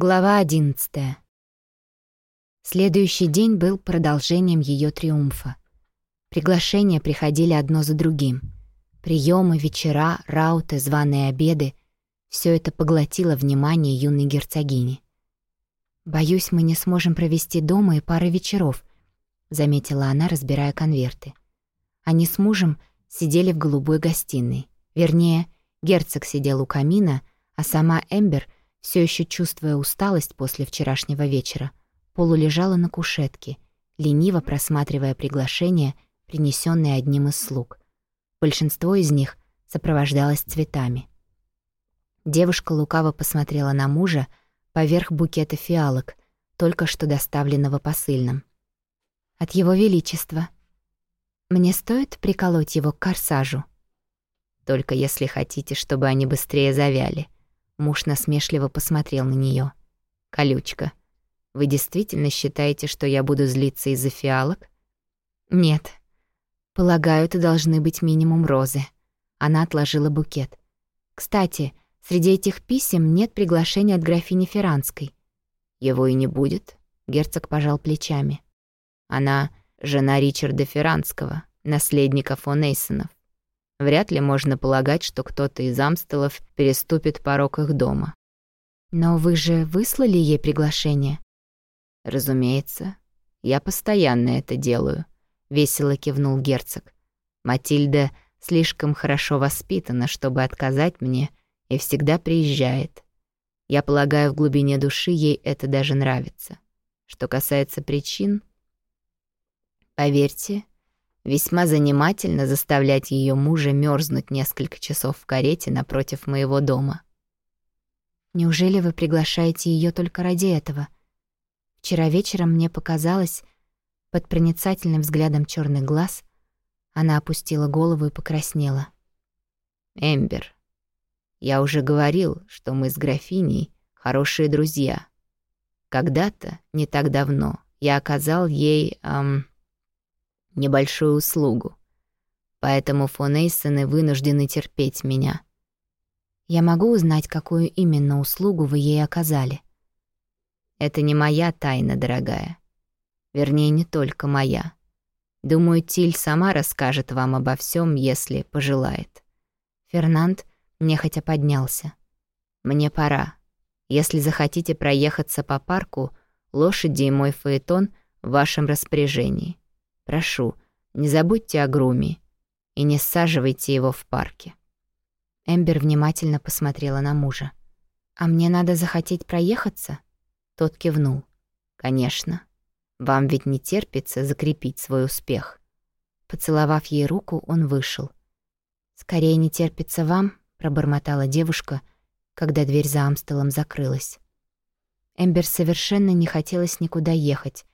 Глава одиннадцатая. Следующий день был продолжением ее триумфа. Приглашения приходили одно за другим. Приемы, вечера, рауты, званые обеды — все это поглотило внимание юной герцогини. «Боюсь, мы не сможем провести дома и пары вечеров», — заметила она, разбирая конверты. Они с мужем сидели в голубой гостиной. Вернее, герцог сидел у камина, а сама Эмбер — все еще чувствуя усталость после вчерашнего вечера, полулежала на кушетке, лениво просматривая приглашения, принесенные одним из слуг. Большинство из них сопровождалось цветами. Девушка лукаво посмотрела на мужа поверх букета фиалок, только что доставленного посыльным. «От его величества. Мне стоит приколоть его к корсажу?» «Только если хотите, чтобы они быстрее завяли», Муж насмешливо посмотрел на нее. «Колючка, вы действительно считаете, что я буду злиться из-за фиалок?» «Нет. Полагаю, это должны быть минимум розы». Она отложила букет. «Кстати, среди этих писем нет приглашения от графини Ферранской». «Его и не будет», — герцог пожал плечами. «Она — жена Ричарда Ферранского, наследника фон Эйсонов. Вряд ли можно полагать, что кто-то из Амстелов переступит порог их дома. «Но вы же выслали ей приглашение?» «Разумеется. Я постоянно это делаю», — весело кивнул герцог. «Матильда слишком хорошо воспитана, чтобы отказать мне, и всегда приезжает. Я полагаю, в глубине души ей это даже нравится. Что касается причин, поверьте, Весьма занимательно заставлять ее мужа мерзнуть несколько часов в карете напротив моего дома. Неужели вы приглашаете ее только ради этого? Вчера вечером мне показалось, под проницательным взглядом черных глаз, она опустила голову и покраснела. «Эмбер, я уже говорил, что мы с графиней хорошие друзья. Когда-то, не так давно, я оказал ей, эм, небольшую услугу. Поэтому фон Эйсоны вынуждены терпеть меня. Я могу узнать, какую именно услугу вы ей оказали? Это не моя тайна, дорогая. Вернее, не только моя. Думаю, Тиль сама расскажет вам обо всем, если пожелает. Фернанд нехотя поднялся. Мне пора. Если захотите проехаться по парку, лошади и мой фаэтон в вашем распоряжении. Прошу, не забудьте о груме и не саживайте его в парке». Эмбер внимательно посмотрела на мужа. «А мне надо захотеть проехаться?» Тот кивнул. «Конечно. Вам ведь не терпится закрепить свой успех». Поцеловав ей руку, он вышел. «Скорее не терпится вам», — пробормотала девушка, когда дверь за Амстелом закрылась. Эмбер совершенно не хотелось никуда ехать,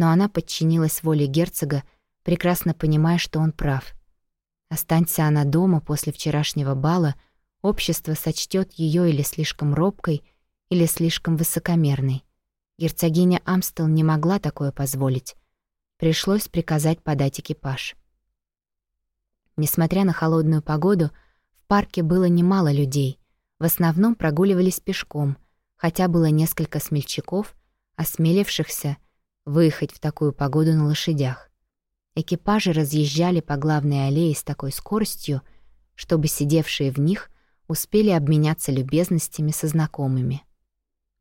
но она подчинилась воле герцога, прекрасно понимая, что он прав. Останься она дома после вчерашнего бала, общество сочтет ее или слишком робкой, или слишком высокомерной. Герцогиня Амстел не могла такое позволить. Пришлось приказать подать экипаж. Несмотря на холодную погоду, в парке было немало людей. В основном прогуливались пешком, хотя было несколько смельчаков, осмелившихся — выехать в такую погоду на лошадях. Экипажи разъезжали по главной аллее с такой скоростью, чтобы сидевшие в них успели обменяться любезностями со знакомыми.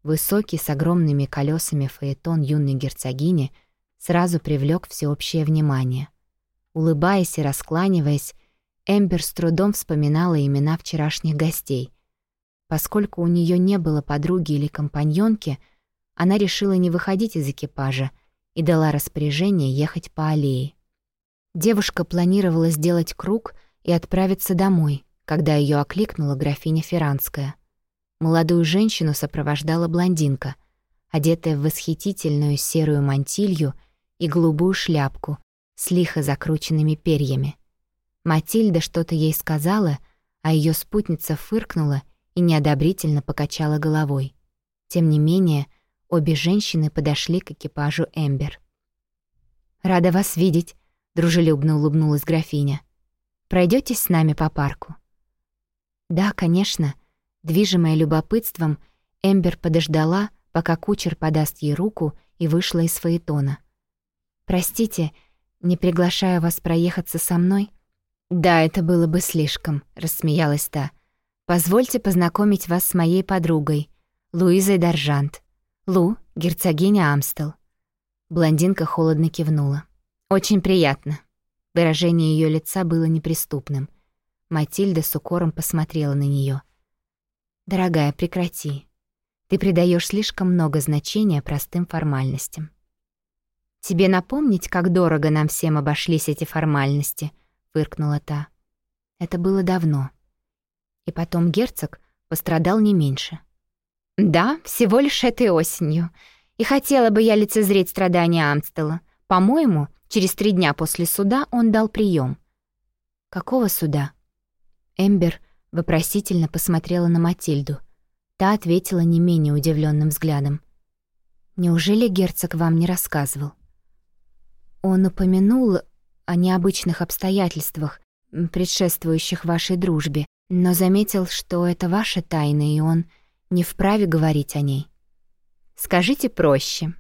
Высокий с огромными колесами фаэтон юной герцогини сразу привлек всеобщее внимание. Улыбаясь и раскланиваясь, Эмбер с трудом вспоминала имена вчерашних гостей. Поскольку у нее не было подруги или компаньонки, она решила не выходить из экипажа и дала распоряжение ехать по аллее. Девушка планировала сделать круг и отправиться домой, когда ее окликнула графиня Ферранская. Молодую женщину сопровождала блондинка, одетая в восхитительную серую мантилью и голубую шляпку с лихо закрученными перьями. Матильда что-то ей сказала, а ее спутница фыркнула и неодобрительно покачала головой. Тем не менее, Обе женщины подошли к экипажу Эмбер. «Рада вас видеть», — дружелюбно улыбнулась графиня. Пройдетесь с нами по парку?» «Да, конечно». Движимая любопытством, Эмбер подождала, пока кучер подаст ей руку, и вышла из фаэтона. «Простите, не приглашаю вас проехаться со мной?» «Да, это было бы слишком», — рассмеялась та. «Позвольте познакомить вас с моей подругой, Луизой Доржант. Лу, герцогиня Амстел». Блондинка холодно кивнула. «Очень приятно». Выражение ее лица было неприступным. Матильда с укором посмотрела на нее. «Дорогая, прекрати. Ты придаешь слишком много значения простым формальностям». «Тебе напомнить, как дорого нам всем обошлись эти формальности?» — фыркнула та. Это было давно. И потом герцог пострадал не меньше. «Да, всего лишь этой осенью. И хотела бы я лицезреть страдания Амстела. По-моему, через три дня после суда он дал прием. «Какого суда?» Эмбер вопросительно посмотрела на Матильду. Та ответила не менее удивленным взглядом. «Неужели герцог вам не рассказывал?» Он упомянул о необычных обстоятельствах, предшествующих вашей дружбе, но заметил, что это ваша тайна, и он не вправе говорить о ней. Скажите проще.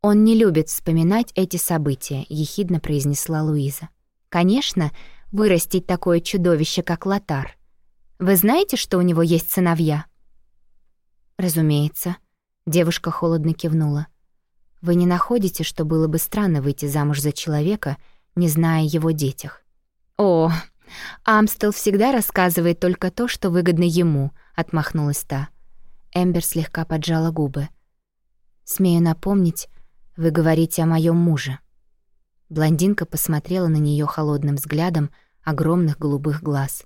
Он не любит вспоминать эти события, ехидно произнесла Луиза. Конечно, вырастить такое чудовище, как Лотар. Вы знаете, что у него есть сыновья? Разумеется, девушка холодно кивнула. Вы не находите, что было бы странно выйти замуж за человека, не зная его детях. «О, Амстел всегда рассказывает только то, что выгодно ему», — отмахнулась та. Эмбер слегка поджала губы. «Смею напомнить, вы говорите о моем муже». Блондинка посмотрела на нее холодным взглядом огромных голубых глаз.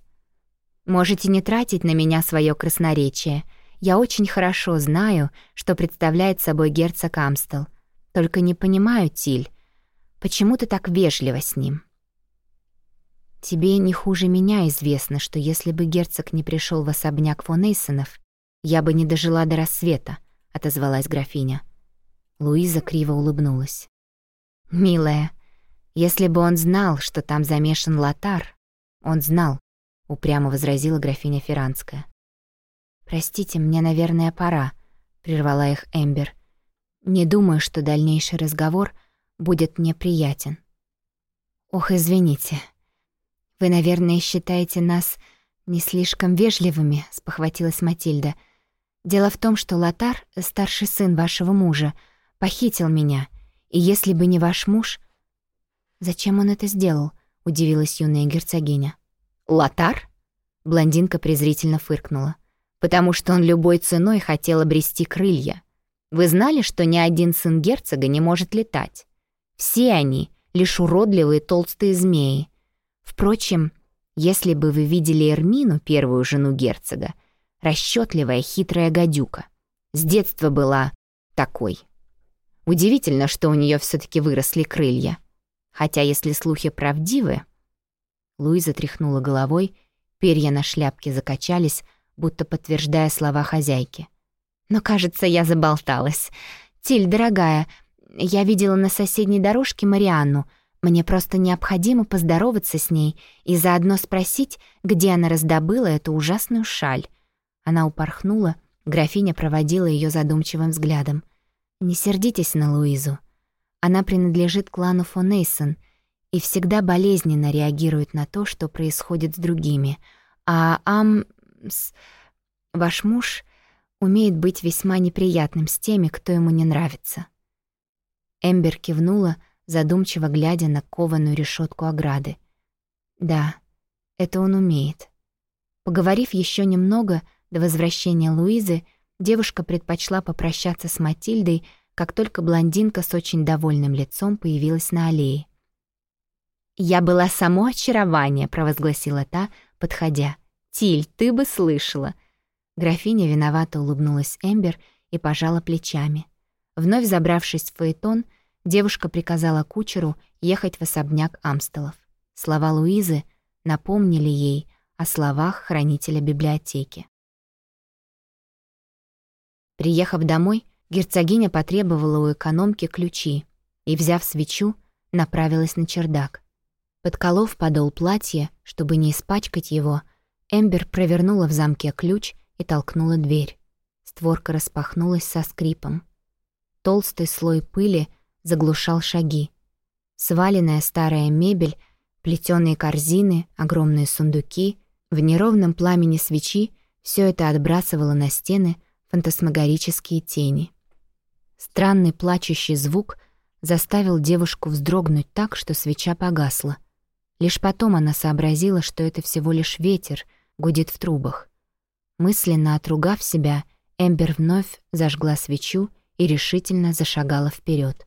«Можете не тратить на меня свое красноречие. Я очень хорошо знаю, что представляет собой герцог Амстел. Только не понимаю, Тиль, Почему ты так вежлива с ним?» «Тебе не хуже меня известно, что если бы герцог не пришел в особняк фон Эйсонов, я бы не дожила до рассвета», — отозвалась графиня. Луиза криво улыбнулась. «Милая, если бы он знал, что там замешан Лотар, он знал», — упрямо возразила графиня Ферранская. «Простите, мне, наверное, пора», — прервала их Эмбер. «Не думаю, что дальнейший разговор — будет мне приятен. Ох, извините. Вы, наверное, считаете нас не слишком вежливыми, спохватилась Матильда. Дело в том, что Лотар, старший сын вашего мужа, похитил меня, и если бы не ваш муж... Зачем он это сделал? удивилась юная герцогиня. Лотар? Блондинка презрительно фыркнула. Потому что он любой ценой хотел обрести крылья. Вы знали, что ни один сын герцога не может летать? Все они — лишь уродливые толстые змеи. Впрочем, если бы вы видели Эрмину, первую жену герцога, расчетливая хитрая гадюка, с детства была такой. Удивительно, что у нее все таки выросли крылья. Хотя, если слухи правдивы... Луиза тряхнула головой, перья на шляпке закачались, будто подтверждая слова хозяйки. «Но, кажется, я заболталась. Тиль, дорогая, я видела на соседней дорожке Марианну. Мне просто необходимо поздороваться с ней и заодно спросить, где она раздобыла эту ужасную шаль. Она упорхнула, графиня проводила ее задумчивым взглядом. «Не сердитесь на Луизу. Она принадлежит клану фон Эйсон и всегда болезненно реагирует на то, что происходит с другими. А Ам... Ваш муж умеет быть весьма неприятным с теми, кто ему не нравится». Эмбер кивнула, задумчиво глядя на кованую решетку ограды. «Да, это он умеет». Поговорив еще немного до возвращения Луизы, девушка предпочла попрощаться с Матильдой, как только блондинка с очень довольным лицом появилась на аллее. «Я была само очарование», — провозгласила та, подходя. «Тиль, ты бы слышала». Графиня виновато улыбнулась Эмбер и пожала плечами. Вновь забравшись в фаэтон, девушка приказала кучеру ехать в особняк Амстелов. Слова Луизы напомнили ей о словах хранителя библиотеки. Приехав домой, герцогиня потребовала у экономки ключи и, взяв свечу, направилась на чердак. Подколов подол платья, чтобы не испачкать его, Эмбер провернула в замке ключ и толкнула дверь. Створка распахнулась со скрипом. Толстый слой пыли заглушал шаги. Сваленная старая мебель, плетеные корзины, огромные сундуки, в неровном пламени свечи все это отбрасывало на стены фантасмагорические тени. Странный плачущий звук заставил девушку вздрогнуть так, что свеча погасла. Лишь потом она сообразила, что это всего лишь ветер гудит в трубах. Мысленно отругав себя, Эмбер вновь зажгла свечу и решительно зашагала вперед.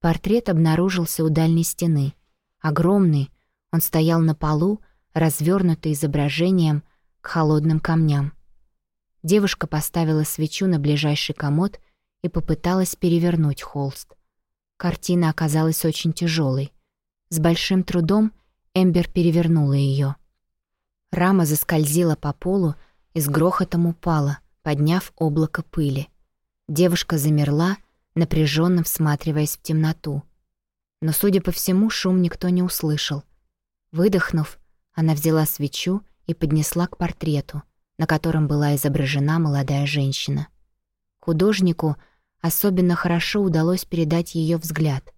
Портрет обнаружился у дальней стены. Огромный, он стоял на полу, развернутый изображением к холодным камням. Девушка поставила свечу на ближайший комод и попыталась перевернуть холст. Картина оказалась очень тяжелой. С большим трудом Эмбер перевернула ее. Рама заскользила по полу и с грохотом упала, подняв облако пыли. Девушка замерла, напряженно всматриваясь в темноту. Но, судя по всему, шум никто не услышал. Выдохнув, она взяла свечу и поднесла к портрету, на котором была изображена молодая женщина. Художнику особенно хорошо удалось передать ее взгляд.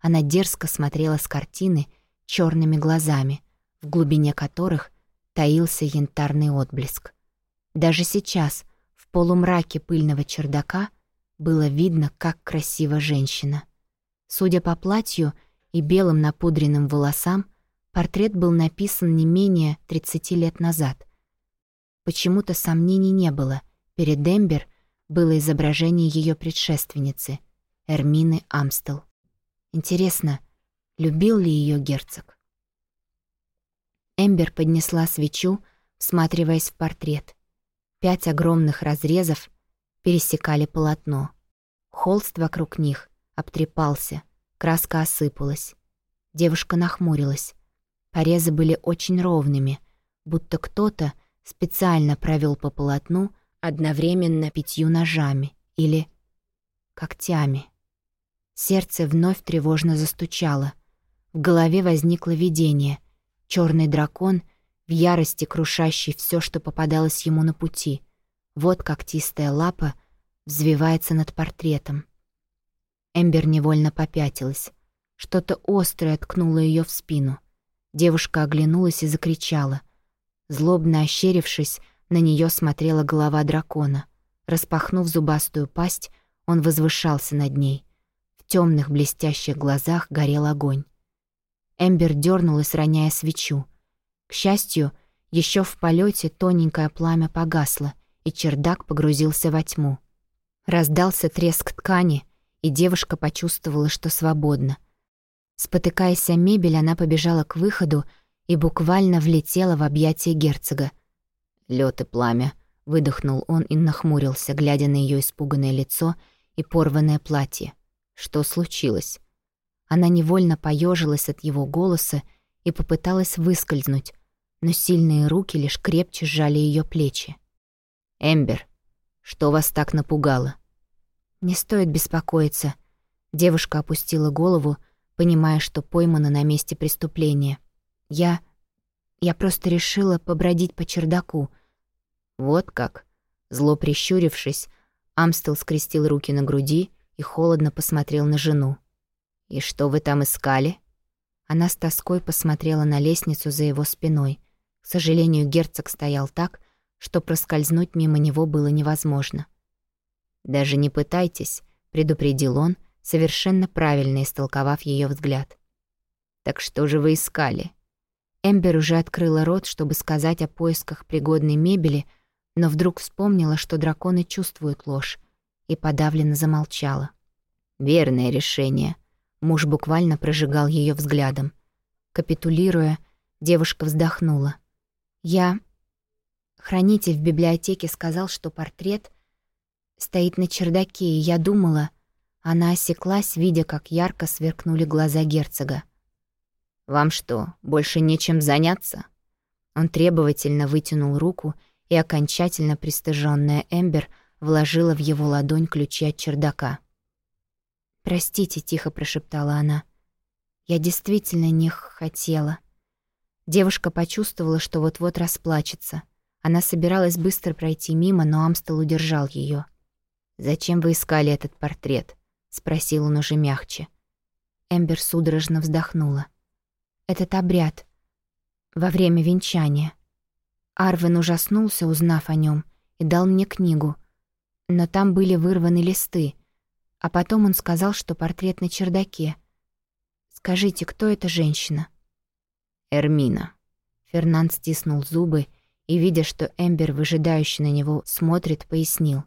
Она дерзко смотрела с картины черными глазами, в глубине которых таился янтарный отблеск. Даже сейчас, в полумраке пыльного чердака, было видно, как красива женщина. Судя по платью и белым напудренным волосам, портрет был написан не менее 30 лет назад. Почему-то сомнений не было. Перед Эмбер было изображение ее предшественницы, Эрмины Амстел. Интересно, любил ли ее герцог? Эмбер поднесла свечу, всматриваясь в портрет. Пять огромных разрезов пересекали полотно. Холст вокруг них обтрепался, краска осыпалась. Девушка нахмурилась. Порезы были очень ровными, будто кто-то специально провел по полотну одновременно пятью ножами или когтями. Сердце вновь тревожно застучало. В голове возникло видение. Черный дракон, в ярости крушащий все, что попадалось ему на пути. Вот когтистая лапа взвивается над портретом. Эмбер невольно попятилась. Что-то острое ткнуло ее в спину. Девушка оглянулась и закричала. Злобно ощерившись, на нее смотрела голова дракона. Распахнув зубастую пасть, он возвышался над ней. В темных блестящих глазах горел огонь. Эмбер дернулась, роняя свечу. К счастью, еще в полете тоненькое пламя погасло, и чердак погрузился во тьму. Раздался треск ткани, и девушка почувствовала, что свободна. Спотыкаясь о мебель, она побежала к выходу и буквально влетела в объятия герцога. Лёд и пламя. Выдохнул он и нахмурился, глядя на ее испуганное лицо и порванное платье. Что случилось? Она невольно поежилась от его голоса и попыталась выскользнуть, но сильные руки лишь крепче сжали ее плечи. «Эмбер, что вас так напугало?» «Не стоит беспокоиться». Девушка опустила голову, понимая, что поймана на месте преступления. «Я... я просто решила побродить по чердаку. «Вот как?» Зло прищурившись, Амстел скрестил руки на груди и холодно посмотрел на жену. «И что вы там искали?» Она с тоской посмотрела на лестницу за его спиной. К сожалению, герцог стоял так, что проскользнуть мимо него было невозможно. «Даже не пытайтесь», — предупредил он, совершенно правильно истолковав ее взгляд. «Так что же вы искали?» Эмбер уже открыла рот, чтобы сказать о поисках пригодной мебели — но вдруг вспомнила, что драконы чувствуют ложь, и подавленно замолчала. «Верное решение». Муж буквально прожигал ее взглядом. Капитулируя, девушка вздохнула. «Я...» Хранитель в библиотеке сказал, что портрет стоит на чердаке, и я думала... Она осеклась, видя, как ярко сверкнули глаза герцога. «Вам что, больше нечем заняться?» Он требовательно вытянул руку и окончательно пристыженная Эмбер вложила в его ладонь ключи от чердака. «Простите», — тихо прошептала она. «Я действительно не хотела». Девушка почувствовала, что вот-вот расплачется. Она собиралась быстро пройти мимо, но Амстел удержал ее. «Зачем вы искали этот портрет?» — спросил он уже мягче. Эмбер судорожно вздохнула. «Этот обряд. Во время венчания. Арвен ужаснулся, узнав о нем, и дал мне книгу. Но там были вырваны листы. А потом он сказал, что портрет на чердаке. Скажите, кто эта женщина?» «Эрмина». Фернанд стиснул зубы и, видя, что Эмбер, выжидающий на него, смотрит, пояснил.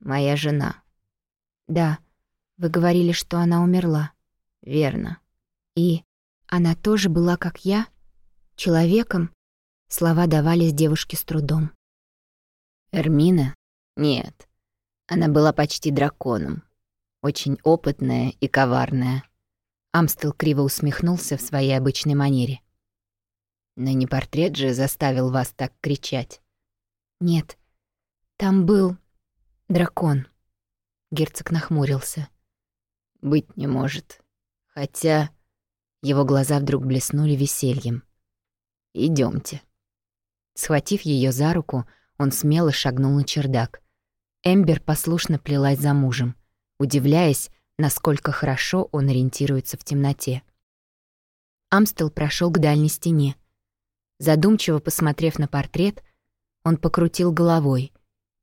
«Моя жена». «Да, вы говорили, что она умерла». «Верно». «И она тоже была, как я? Человеком?» Слова давались девушке с трудом. «Эрмина? Нет. Она была почти драконом. Очень опытная и коварная». Амстел криво усмехнулся в своей обычной манере. Но не портрет же заставил вас так кричать. Нет, там был дракон. Герцог нахмурился. Быть не может. Хотя его глаза вдруг блеснули весельем. Идемте. Схватив ее за руку, он смело шагнул на чердак. Эмбер послушно плелась за мужем, удивляясь, насколько хорошо он ориентируется в темноте. Амстел прошел к дальней стене, Задумчиво посмотрев на портрет, он покрутил головой,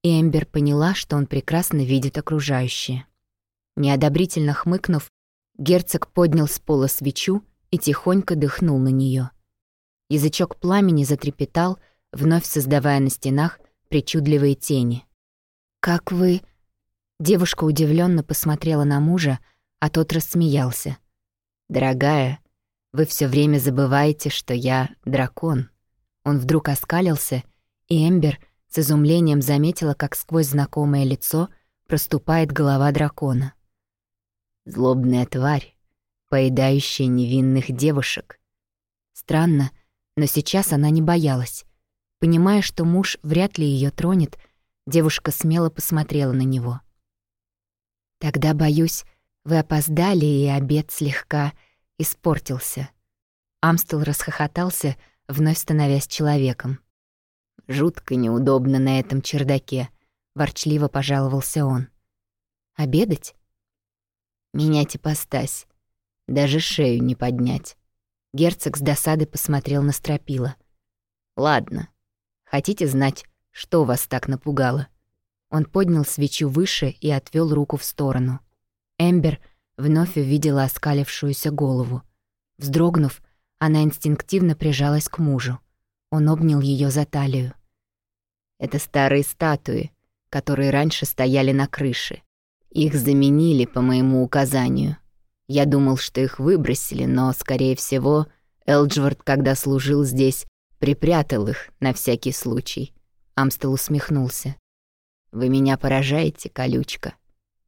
и Эмбер поняла, что он прекрасно видит окружающее. Неодобрительно хмыкнув, герцог поднял с пола свечу и тихонько дыхнул на нее. Язычок пламени затрепетал, вновь создавая на стенах причудливые тени. «Как вы...» Девушка удивленно посмотрела на мужа, а тот рассмеялся. «Дорогая, вы все время забываете, что я дракон». Он вдруг оскалился, и Эмбер с изумлением заметила, как сквозь знакомое лицо проступает голова дракона. Злобная тварь, поедающая невинных девушек. Странно, но сейчас она не боялась. Понимая, что муж вряд ли ее тронет, девушка смело посмотрела на него. «Тогда, боюсь, вы опоздали, и обед слегка испортился. Амстел расхохотался, вновь становясь человеком. «Жутко неудобно на этом чердаке», — ворчливо пожаловался он. «Обедать?» «Менять ипостась. Даже шею не поднять». Герцог с досады посмотрел на стропила. «Ладно. Хотите знать, что вас так напугало?» Он поднял свечу выше и отвел руку в сторону. Эмбер — вновь увидела оскалившуюся голову. Вздрогнув, она инстинктивно прижалась к мужу. Он обнял ее за талию. «Это старые статуи, которые раньше стояли на крыше. Их заменили по моему указанию. Я думал, что их выбросили, но, скорее всего, Элджвард, когда служил здесь, припрятал их на всякий случай». Амстел усмехнулся. «Вы меня поражаете, колючка.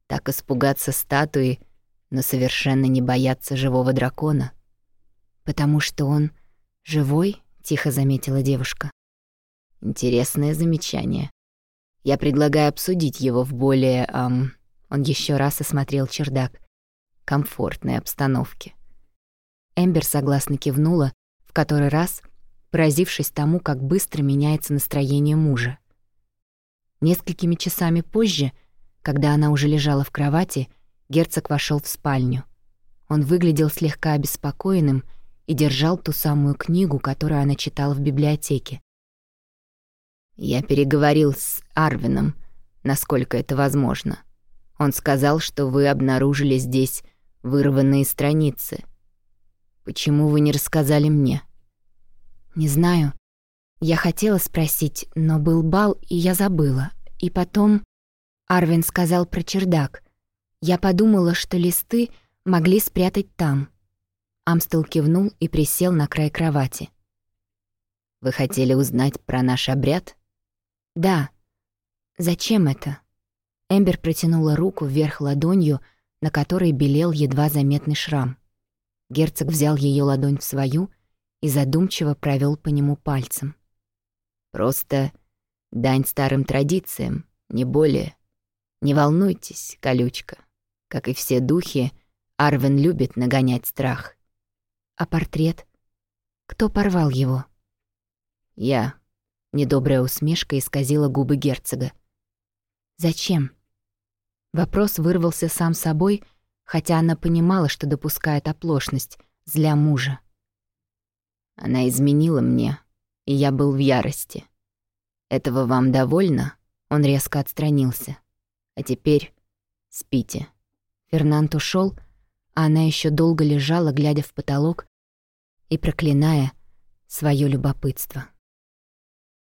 Так испугаться статуи но совершенно не бояться живого дракона. «Потому что он живой?» — тихо заметила девушка. «Интересное замечание. Я предлагаю обсудить его в более, эм...» Он еще раз осмотрел чердак. «Комфортной обстановке». Эмбер согласно кивнула, в который раз поразившись тому, как быстро меняется настроение мужа. Несколькими часами позже, когда она уже лежала в кровати, герцог вошел в спальню. Он выглядел слегка обеспокоенным и держал ту самую книгу, которую она читала в библиотеке. «Я переговорил с Арвином, насколько это возможно. Он сказал, что вы обнаружили здесь вырванные страницы. Почему вы не рассказали мне?» «Не знаю. Я хотела спросить, но был бал, и я забыла. И потом...» Арвин сказал про чердак — я подумала, что листы могли спрятать там. Амстел кивнул и присел на край кровати. «Вы хотели узнать про наш обряд?» «Да. Зачем это?» Эмбер протянула руку вверх ладонью, на которой белел едва заметный шрам. Герцог взял ее ладонь в свою и задумчиво провел по нему пальцем. «Просто дань старым традициям, не более. Не волнуйтесь, колючка. Как и все духи, Арвен любит нагонять страх. А портрет? Кто порвал его? Я. Недобрая усмешка исказила губы герцога. «Зачем?» Вопрос вырвался сам собой, хотя она понимала, что допускает оплошность, зля мужа. Она изменила мне, и я был в ярости. Этого вам довольно? Он резко отстранился. А теперь спите. Фернанд ушел, а она еще долго лежала, глядя в потолок и проклиная свое любопытство.